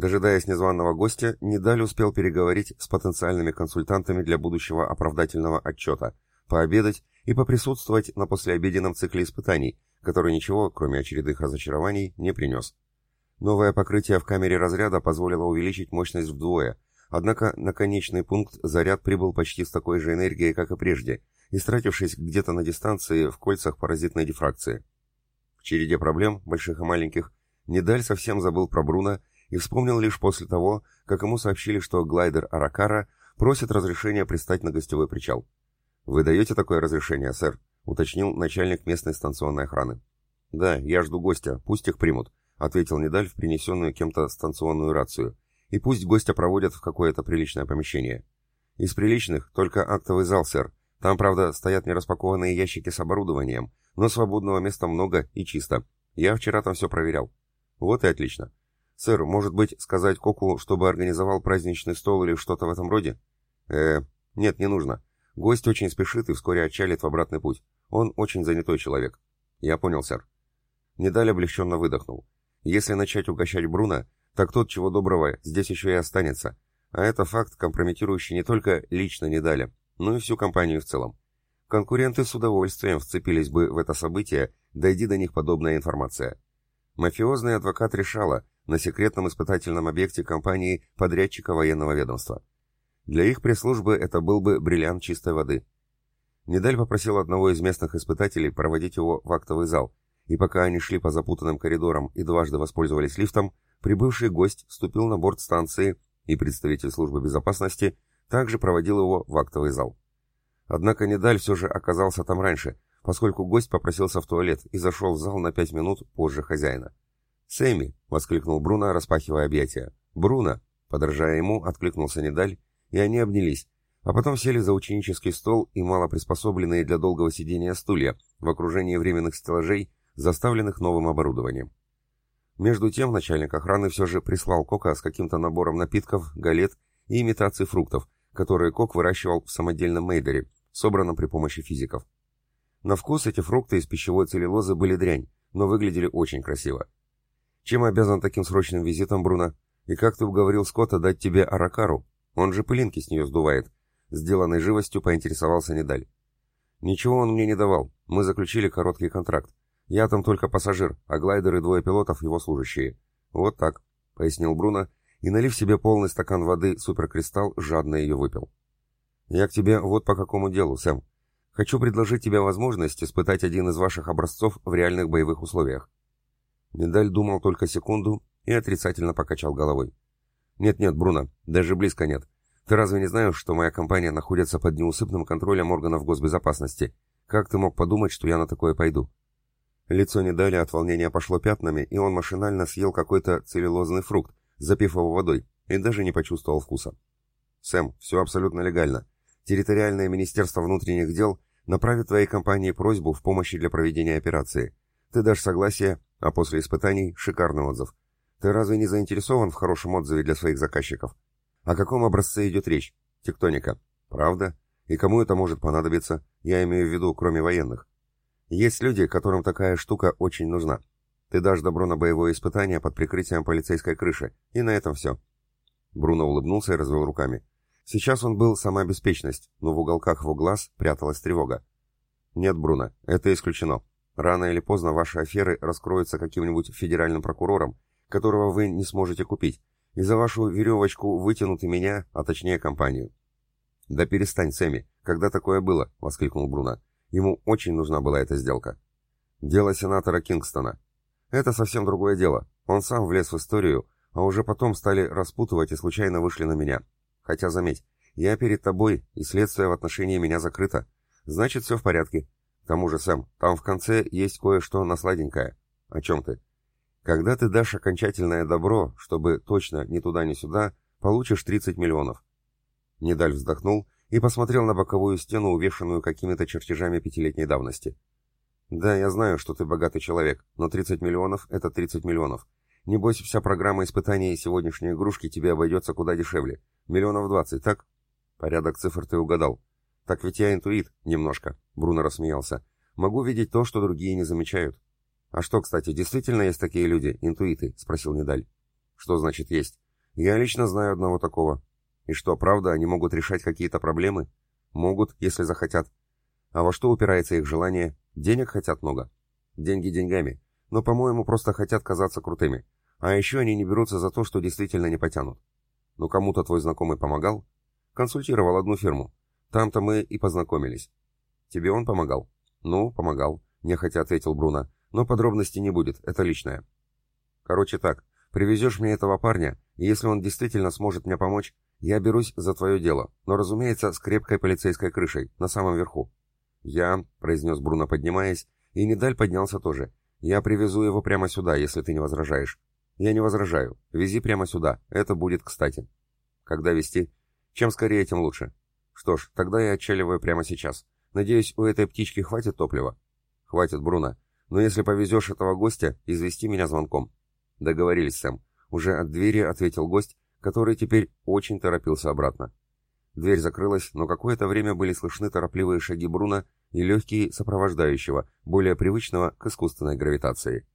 Дожидаясь незваного гостя, Недаль успел переговорить с потенциальными консультантами для будущего оправдательного отчета, пообедать и поприсутствовать на послеобеденном цикле испытаний, который ничего, кроме очередных разочарований, не принес. Новое покрытие в камере разряда позволило увеличить мощность вдвое, однако на конечный пункт заряд прибыл почти с такой же энергией, как и прежде, истратившись где-то на дистанции в кольцах паразитной дифракции. В череде проблем, больших и маленьких, Недаль совсем забыл про Бруно и вспомнил лишь после того, как ему сообщили, что глайдер Аракара просит разрешения пристать на гостевой причал. «Вы даете такое разрешение, сэр?» — уточнил начальник местной станционной охраны. «Да, я жду гостя, пусть их примут», — ответил Недаль в принесенную кем-то станционную рацию. «И пусть гостя проводят в какое-то приличное помещение». «Из приличных только актовый зал, сэр. Там, правда, стоят нераспакованные ящики с оборудованием, но свободного места много и чисто. Я вчера там все проверял». «Вот и отлично. «Сэр, может быть, сказать Коку, чтобы организовал праздничный стол или что-то в этом роде?» «Э, нет, не нужно. Гость очень спешит и вскоре отчалит в обратный путь. Он очень занятой человек». «Я понял, сэр». Недаль облегченно выдохнул. «Если начать угощать Бруно, так тот, чего доброго, здесь еще и останется. А это факт, компрометирующий не только лично Недаля, но и всю компанию в целом. Конкуренты с удовольствием вцепились бы в это событие, дойди до них подобная информация. Мафиозный адвокат решала, на секретном испытательном объекте компании подрядчика военного ведомства. Для их пресс-службы это был бы бриллиант чистой воды. Недаль попросил одного из местных испытателей проводить его в актовый зал, и пока они шли по запутанным коридорам и дважды воспользовались лифтом, прибывший гость вступил на борт станции, и представитель службы безопасности также проводил его в актовый зал. Однако Недаль все же оказался там раньше, поскольку гость попросился в туалет и зашел в зал на пять минут позже хозяина. «Сэмми!» — воскликнул Бруно, распахивая объятия. «Бруно!» — подражая ему, откликнулся Недаль, и они обнялись, а потом сели за ученический стол и мало приспособленные для долгого сидения стулья в окружении временных стеллажей, заставленных новым оборудованием. Между тем начальник охраны все же прислал Кока с каким-то набором напитков, галет и имитаций фруктов, которые Кок выращивал в самодельном мейдере, собранном при помощи физиков. На вкус эти фрукты из пищевой целлюлозы были дрянь, но выглядели очень красиво. Чем обязан таким срочным визитом, Бруно? И как ты уговорил Скотта дать тебе Аракару? Он же пылинки с нее сдувает. Сделанной живостью поинтересовался Недаль. Ничего он мне не давал. Мы заключили короткий контракт. Я там только пассажир, а глайдер двое пилотов его служащие. Вот так, пояснил Бруно, и, налив себе полный стакан воды суперкристалл, жадно ее выпил. Я к тебе вот по какому делу, Сэм. Хочу предложить тебе возможность испытать один из ваших образцов в реальных боевых условиях. Медаль думал только секунду и отрицательно покачал головой. «Нет-нет, Бруно, даже близко нет. Ты разве не знаешь, что моя компания находится под неусыпным контролем органов госбезопасности? Как ты мог подумать, что я на такое пойду?» Лицо Недали от волнения пошло пятнами, и он машинально съел какой-то целлюлозный фрукт, запив его водой, и даже не почувствовал вкуса. «Сэм, все абсолютно легально. Территориальное министерство внутренних дел направит твоей компании просьбу в помощи для проведения операции. Ты дашь согласие, а после испытаний шикарный отзыв. Ты разве не заинтересован в хорошем отзыве для своих заказчиков? О каком образце идет речь? Тектоника. Правда? И кому это может понадобиться? Я имею в виду, кроме военных. Есть люди, которым такая штука очень нужна. Ты дашь добро на боевое испытание под прикрытием полицейской крыши. И на этом все. Бруно улыбнулся и развел руками. Сейчас он был сама беспечность, но в уголках его глаз пряталась тревога. Нет, Бруно, это исключено. Рано или поздно ваши аферы раскроются каким-нибудь федеральным прокурором, которого вы не сможете купить, и за вашу веревочку вытянут и меня, а точнее компанию. «Да перестань, Сэмми, когда такое было?» — воскликнул Бруно. Ему очень нужна была эта сделка. Дело сенатора Кингстона. Это совсем другое дело. Он сам влез в историю, а уже потом стали распутывать и случайно вышли на меня. Хотя, заметь, я перед тобой, и следствие в отношении меня закрыто. Значит, все в порядке тому же, Сэм, там в конце есть кое-что на сладенькое. О чем ты? Когда ты дашь окончательное добро, чтобы точно ни туда, ни сюда, получишь 30 миллионов. Недаль вздохнул и посмотрел на боковую стену, увешанную какими-то чертежами пятилетней давности. «Да, я знаю, что ты богатый человек, но 30 миллионов — это 30 миллионов. Небось, вся программа испытаний сегодняшней игрушки тебе обойдется куда дешевле. Миллионов двадцать, так?» Порядок цифр ты угадал. «Так ведь я интуит, немножко», — Бруно рассмеялся. «Могу видеть то, что другие не замечают». «А что, кстати, действительно есть такие люди, интуиты?» — спросил Недаль. «Что значит есть? Я лично знаю одного такого. И что, правда, они могут решать какие-то проблемы? Могут, если захотят. А во что упирается их желание? Денег хотят много. Деньги деньгами. Но, по-моему, просто хотят казаться крутыми. А еще они не берутся за то, что действительно не потянут. Ну, кому-то твой знакомый помогал? Консультировал одну фирму. Там-то мы и познакомились. Тебе он помогал? Ну, помогал, нехотя ответил Бруно. Но подробностей не будет, это личное. Короче так, привезешь мне этого парня, и если он действительно сможет мне помочь, я берусь за твое дело, но, разумеется, с крепкой полицейской крышей, на самом верху. Я, произнес Бруно, поднимаясь, и Недаль поднялся тоже. Я привезу его прямо сюда, если ты не возражаешь. Я не возражаю. Вези прямо сюда. Это будет кстати. Когда везти? Чем скорее, тем лучше. Что ж, тогда я отчаливаю прямо сейчас. Надеюсь, у этой птички хватит топлива? Хватит, Бруно. Но если повезешь этого гостя, извести меня звонком. Договорились, Сэм. Уже от двери ответил гость, который теперь очень торопился обратно. Дверь закрылась, но какое-то время были слышны торопливые шаги Бруно и легкие сопровождающего, более привычного к искусственной гравитации.